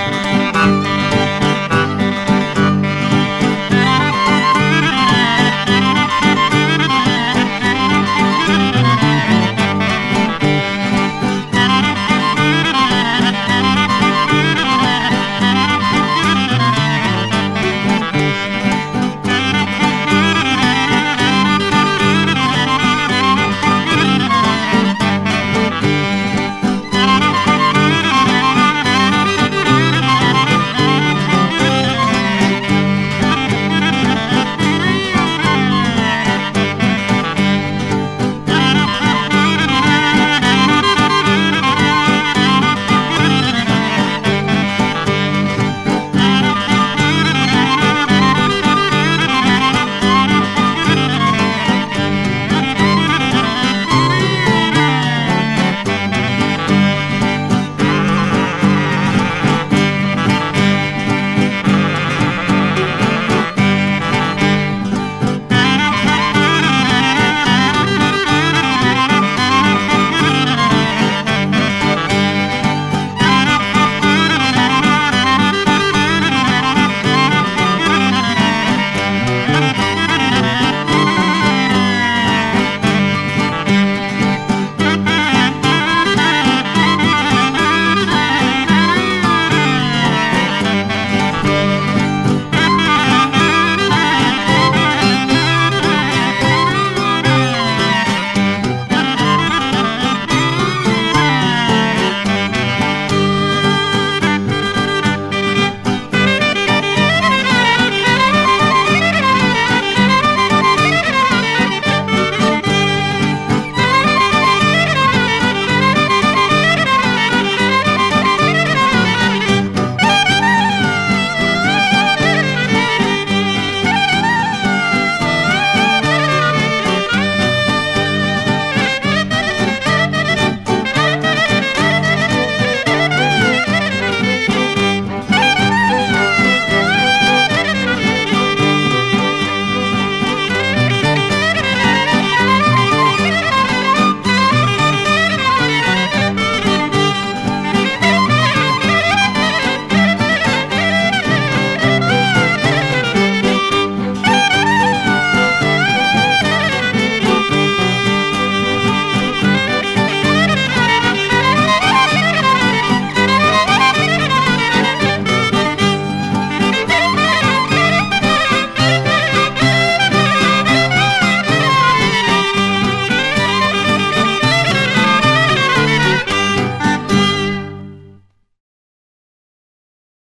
Música